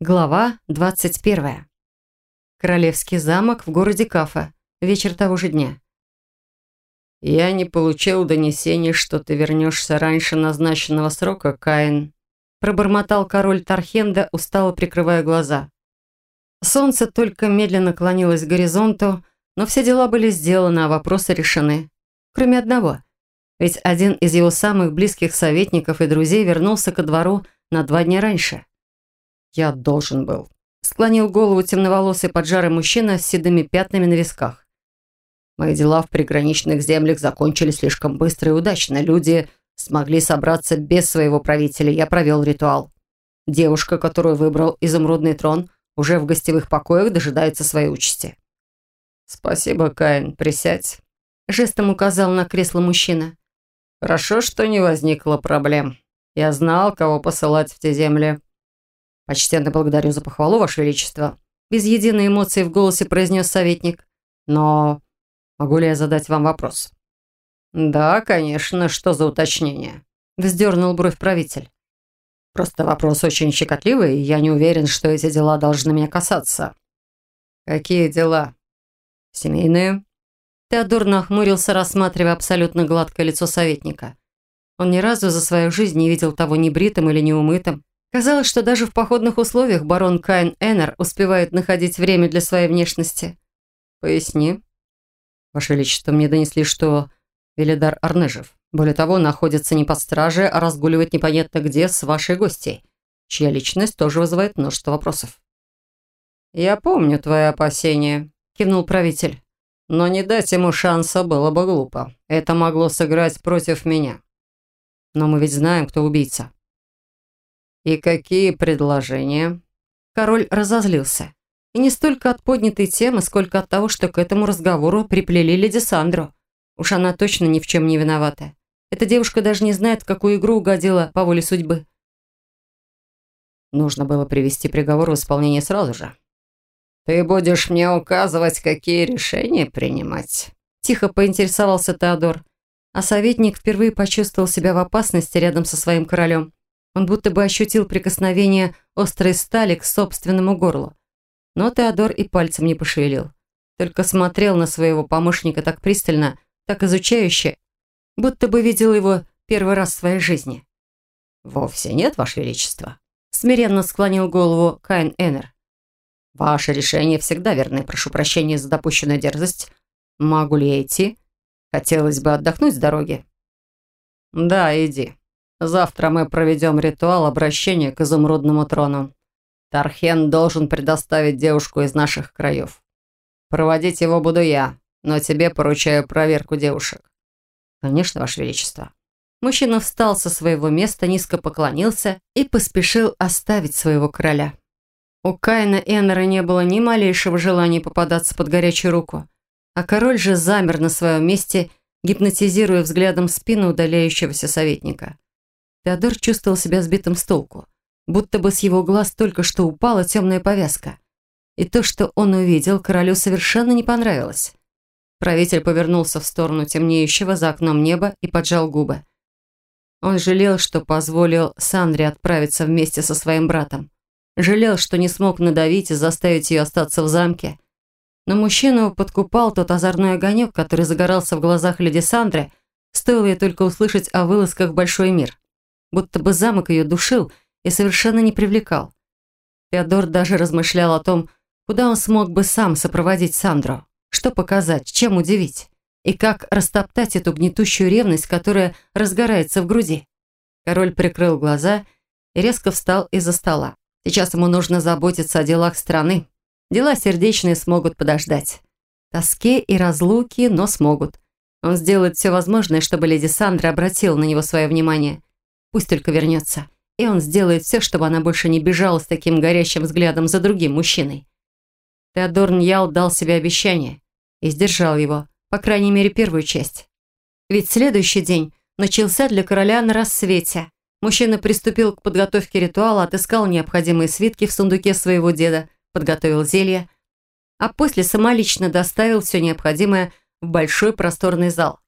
Глава 21. Королевский замок в городе Кафа. Вечер того же дня. «Я не получил донесений, что ты вернешься раньше назначенного срока, Каин», пробормотал король Тархенда, устало прикрывая глаза. Солнце только медленно клонилось к горизонту, но все дела были сделаны, а вопросы решены. Кроме одного. Ведь один из его самых близких советников и друзей вернулся ко двору на два дня раньше. «Я должен был», — склонил голову темноволосый поджарый мужчина с седыми пятнами на висках. «Мои дела в приграничных землях закончились слишком быстро и удачно. Люди смогли собраться без своего правителя. Я провел ритуал. Девушка, которую выбрал изумрудный трон, уже в гостевых покоях дожидается своей участи». «Спасибо, Каин. Присядь», — жестом указал на кресло мужчина. «Хорошо, что не возникло проблем. Я знал, кого посылать в те земли». «Почтенно благодарю за похвалу, Ваше Величество», без единой эмоции в голосе произнес советник. «Но могу ли я задать вам вопрос?» «Да, конечно. Что за уточнение?» Вздернул бровь правитель. «Просто вопрос очень щекотливый, и я не уверен, что эти дела должны меня касаться». «Какие дела?» «Семейные». Теодор нахмурился, рассматривая абсолютно гладкое лицо советника. Он ни разу за свою жизнь не видел того небритым или неумытым, Казалось, что даже в походных условиях барон Кайн Эннер успевает находить время для своей внешности. «Поясни». «Ваше Величество, мне донесли, что Велидар Арнежев, более того, находится не под стражей, а разгуливает непонятно где с вашей гостьей, чья личность тоже вызывает множество вопросов». «Я помню твои опасения», – кивнул правитель. «Но не дать ему шанса было бы глупо. Это могло сыграть против меня». «Но мы ведь знаем, кто убийца». «И какие предложения?» Король разозлился. И не столько от поднятой темы, сколько от того, что к этому разговору приплели леди Сандру. Уж она точно ни в чем не виновата. Эта девушка даже не знает, какую игру угодила по воле судьбы. Нужно было привести приговор в исполнение сразу же. «Ты будешь мне указывать, какие решения принимать?» Тихо поинтересовался Теодор. А советник впервые почувствовал себя в опасности рядом со своим королем. Он будто бы ощутил прикосновение острой стали к собственному горлу. Но Теодор и пальцем не пошевелил. Только смотрел на своего помощника так пристально, так изучающе, будто бы видел его первый раз в своей жизни. «Вовсе нет, Ваше Величество», — смиренно склонил голову Кайн Эннер. «Ваши решения всегда верны. Прошу прощения за допущенную дерзость. Могу ли я идти? Хотелось бы отдохнуть с дороги». «Да, иди», Завтра мы проведем ритуал обращения к изумрудному трону. Тархен должен предоставить девушку из наших краев. Проводить его буду я, но тебе поручаю проверку девушек. Конечно, Ваше Величество. Мужчина встал со своего места, низко поклонился и поспешил оставить своего короля. У Каина Эннера не было ни малейшего желания попадаться под горячую руку, а король же замер на своем месте, гипнотизируя взглядом спину удаляющегося советника. Теодор чувствовал себя сбитым с толку, будто бы с его глаз только что упала темная повязка. И то, что он увидел, королю совершенно не понравилось. Правитель повернулся в сторону темнеющего за окном неба и поджал губы. Он жалел, что позволил Сандре отправиться вместе со своим братом. Жалел, что не смог надавить и заставить ее остаться в замке. Но мужчину подкупал тот озорной огонек, который загорался в глазах леди Сандры, стоило ей только услышать о вылазках в большой мир будто бы замок ее душил и совершенно не привлекал. Теодор даже размышлял о том, куда он смог бы сам сопроводить Сандру, что показать, чем удивить, и как растоптать эту гнетущую ревность, которая разгорается в груди. Король прикрыл глаза и резко встал из-за стола. Сейчас ему нужно заботиться о делах страны. Дела сердечные смогут подождать. Тоске и разлуки, но смогут. Он сделает все возможное, чтобы леди Сандра обратила на него свое внимание – Пусть только вернется. И он сделает все, чтобы она больше не бежала с таким горящим взглядом за другим мужчиной. Теодор Ньял дал себе обещание и сдержал его, по крайней мере, первую часть. Ведь следующий день начался для короля на рассвете. Мужчина приступил к подготовке ритуала, отыскал необходимые свитки в сундуке своего деда, подготовил зелье, а после самолично доставил все необходимое в большой просторный зал.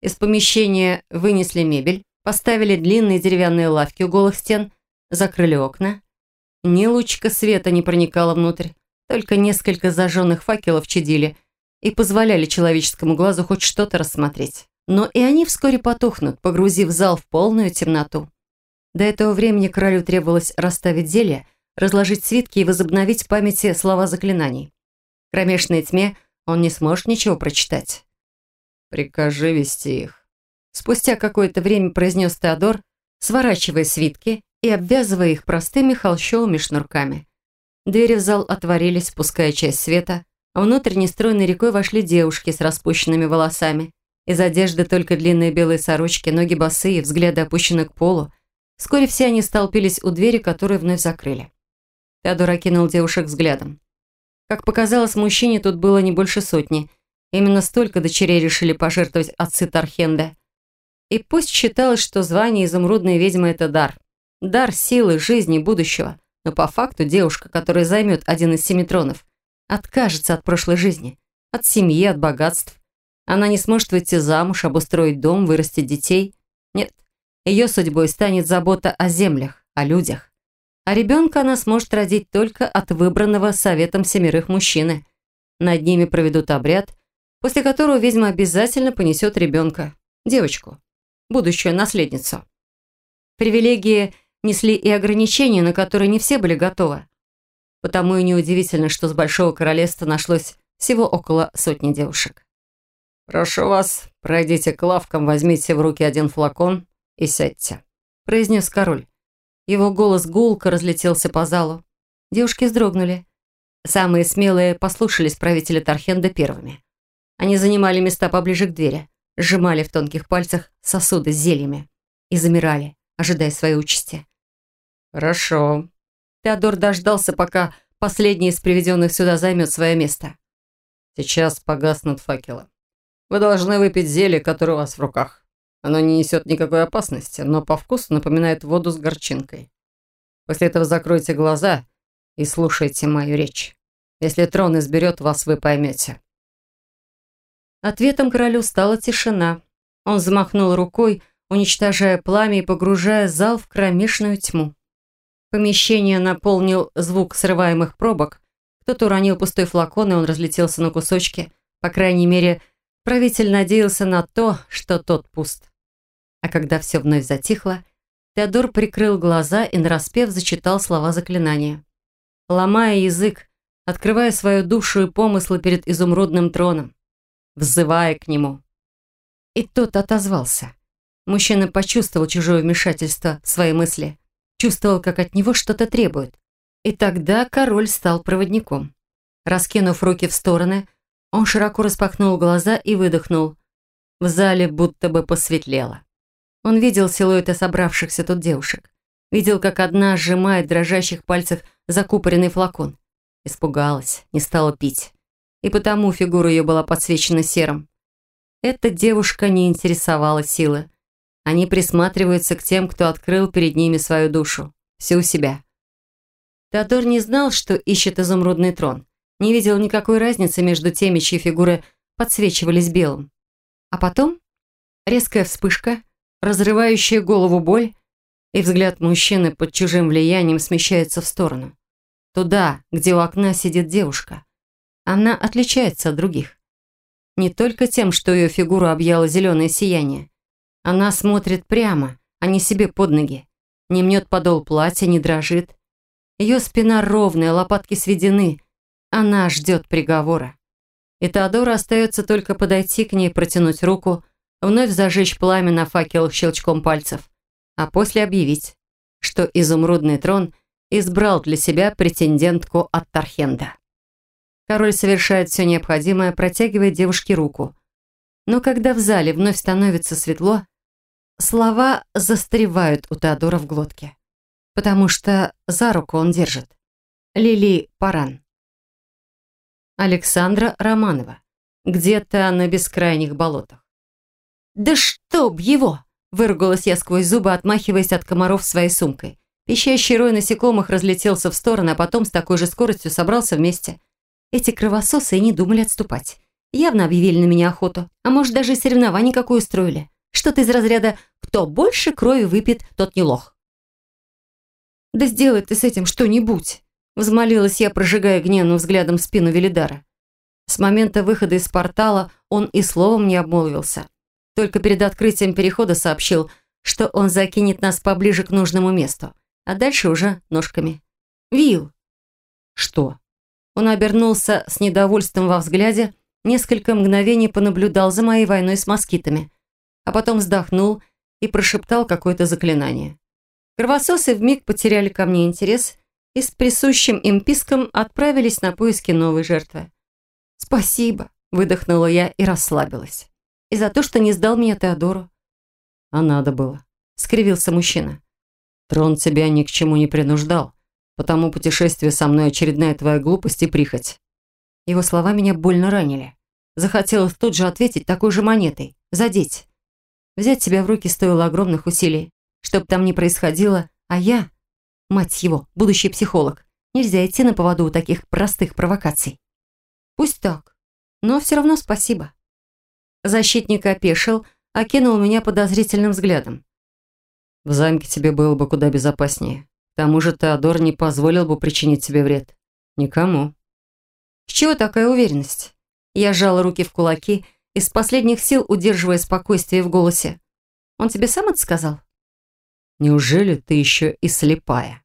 Из помещения вынесли мебель, Поставили длинные деревянные лавки у голых стен, закрыли окна. Ни лучка света не проникала внутрь, только несколько зажженных факелов чадили и позволяли человеческому глазу хоть что-то рассмотреть. Но и они вскоре потухнут, погрузив зал в полную темноту. До этого времени королю требовалось расставить зелье, разложить свитки и возобновить в памяти слова заклинаний. В кромешной тьме он не сможет ничего прочитать. «Прикажи вести их», — спустя какое-то время произнес Теодор, сворачивая свитки и обвязывая их простыми холщовыми шнурками. Двери в зал отворились, пуская часть света, а внутрь нестройной рекой вошли девушки с распущенными волосами. Из одежды только длинные белые сорочки, ноги босые, взгляды опущены к полу. Вскоре все они столпились у двери, которую вновь закрыли. Теодор окинул девушек взглядом. Как показалось, мужчине тут было не больше сотни. Именно столько дочерей решили пожертвовать отцы Тархенда. И пусть считалось, что звание изумрудной ведьмы – это дар. Дар силы, жизни, будущего. Но по факту девушка, которая займет один из семи тронов, откажется от прошлой жизни, от семьи, от богатств. Она не сможет выйти замуж, обустроить дом, вырастить детей. Нет, ее судьбой станет забота о землях, о людях. А ребенка она сможет родить только от выбранного советом семерых мужчины. Над ними проведут обряд, после которого ведьма обязательно понесет ребенка, девочку, будущую наследницу. Привилегии несли и ограничения, на которые не все были готовы. Потому и неудивительно, что с Большого Королевства нашлось всего около сотни девушек. «Прошу вас, пройдите к лавкам, возьмите в руки один флакон и сядьте», произнес король. Его голос гулко разлетелся по залу. Девушки вздрогнули. Самые смелые послушались правителя Тархенда первыми. Они занимали места поближе к двери, сжимали в тонких пальцах сосуды с зельями и замирали, ожидая своей участи. «Хорошо». Теодор дождался, пока последний из приведенных сюда займет свое место. «Сейчас погаснут факелы. Вы должны выпить зелье, которое у вас в руках. Оно не несет никакой опасности, но по вкусу напоминает воду с горчинкой. После этого закройте глаза и слушайте мою речь. Если трон изберет вас, вы поймете». Ответом королю стала тишина. Он взмахнул рукой, уничтожая пламя и погружая зал в кромешную тьму. Помещение наполнил звук срываемых пробок. Кто-то уронил пустой флакон, и он разлетелся на кусочки. По крайней мере, правитель надеялся на то, что тот пуст. А когда все вновь затихло, Теодор прикрыл глаза и нараспев зачитал слова заклинания. Ломая язык, открывая свою душу и помыслы перед изумрудным троном, взывая к нему. И тот отозвался. Мужчина почувствовал чужое вмешательство в свои мысли – чувствовал, как от него что-то требует. И тогда король стал проводником. Раскинув руки в стороны, он широко распахнул глаза и выдохнул. В зале будто бы посветлело. Он видел силуэты собравшихся тут девушек. Видел, как одна сжимает в дрожащих пальцах закупоренный флакон. Испугалась, не стала пить. И потому фигура ее была подсвечена серым. Эта девушка не интересовала силы. Они присматриваются к тем, кто открыл перед ними свою душу, всю себя. Теодор не знал, что ищет изумрудный трон. Не видел никакой разницы между теми, чьи фигуры подсвечивались белым. А потом резкая вспышка, разрывающая голову боль, и взгляд мужчины под чужим влиянием смещается в сторону. Туда, где у окна сидит девушка. Она отличается от других. Не только тем, что ее фигуру объяло зеленое сияние, она смотрит прямо, а не себе под ноги. Не мнет подол платья, не дрожит. Ее спина ровная, лопатки сведены. Она ждет приговора. И Теодору остается только подойти к ней, протянуть руку, вновь зажечь пламя на факел щелчком пальцев, а после объявить, что изумрудный трон избрал для себя претендентку от Тархенда. Король совершает все необходимое, протягивает девушке руку. Но когда в зале вновь становится светло, Слова застревают у Теодора в глотке, потому что за руку он держит. Лили Паран. Александра Романова. Где-то на бескрайних болотах. «Да чтоб его!» – выругалась я сквозь зубы, отмахиваясь от комаров своей сумкой. Пищащий рой насекомых разлетелся в стороны, а потом с такой же скоростью собрался вместе. Эти кровососы и не думали отступать. Явно объявили на меня охоту. А может, даже соревнование какое устроили. Что-то из разряда «кто больше крови выпьет, тот не лох». «Да сделай ты с этим что-нибудь!» Взмолилась я, прожигая гневным взглядом спину Велидара. С момента выхода из портала он и словом не обмолвился. Только перед открытием перехода сообщил, что он закинет нас поближе к нужному месту, а дальше уже ножками. «Вил!» «Что?» Он обернулся с недовольством во взгляде, несколько мгновений понаблюдал за моей войной с москитами, а потом вздохнул и прошептал какое-то заклинание. Кровососы вмиг потеряли ко мне интерес и с присущим им писком отправились на поиски новой жертвы. «Спасибо», — выдохнула я и расслабилась. «И за то, что не сдал меня Теодору». «А надо было», — скривился мужчина. «Трон тебя ни к чему не принуждал, потому путешествие со мной очередная твоя глупость и прихоть». Его слова меня больно ранили. Захотелось тут же ответить такой же монетой, задеть. Взять себя в руки стоило огромных усилий. Чтоб там ни происходило, а я, мать его, будущий психолог, нельзя идти на поводу у таких простых провокаций. Пусть так, но все равно спасибо. Защитник опешил, окинул меня подозрительным взглядом. В замке тебе было бы куда безопаснее. Тому же Теодор не позволил бы причинить тебе вред. Никому. С чего такая уверенность? Я сжала руки в кулаки, из последних сил удерживая спокойствие в голосе. Он тебе сам это сказал? Неужели ты еще и слепая?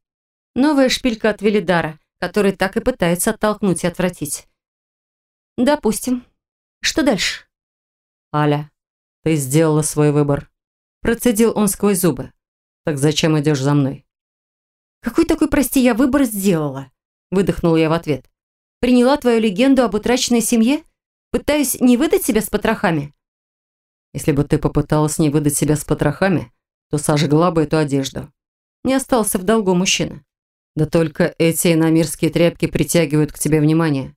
Новая шпилька от Велидара, который так и пытается оттолкнуть и отвратить. Допустим. Что дальше? Аля, ты сделала свой выбор. Процедил он сквозь зубы. Так зачем идешь за мной? Какой такой, прости, я выбор сделала? Выдохнула я в ответ. Приняла твою легенду об утраченной семье? Пытаюсь не выдать себя с потрохами? Если бы ты попыталась не выдать себя с потрохами, то сожгла бы эту одежду. Не остался в долгу мужчина. Да только эти иномирские тряпки притягивают к тебе внимание.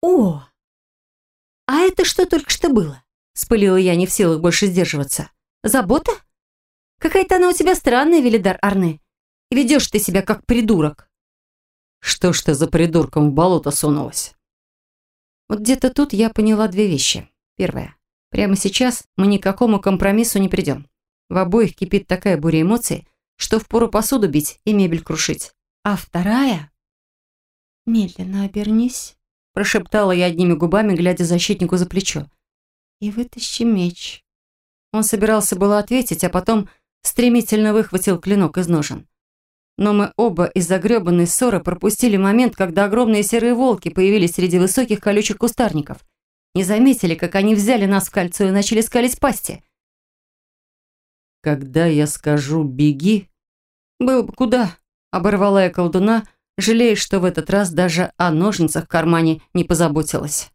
«О! А это что только что было?» Спылила я, не в силах больше сдерживаться. «Забота? Какая-то она у тебя странная, Велидар Арне. Ведешь ты себя как придурок». «Что ж ты за придурком в болото сунулась?» Вот где-то тут я поняла две вещи. Первое. Прямо сейчас мы ни к какому компромиссу не придем. В обоих кипит такая буря эмоций, что впору посуду бить и мебель крушить. А вторая... «Медленно обернись», прошептала я одними губами, глядя защитнику за плечо. «И вытащи меч». Он собирался было ответить, а потом стремительно выхватил клинок из ножен. Но мы оба из-за грёбаной ссоры пропустили момент, когда огромные серые волки появились среди высоких колючих кустарников. Не заметили, как они взяли нас в кольцо и начали скалить пасти. «Когда я скажу «беги», «Было бы куда», — оборвала я колдуна, жалея, что в этот раз даже о ножницах в кармане не позаботилась.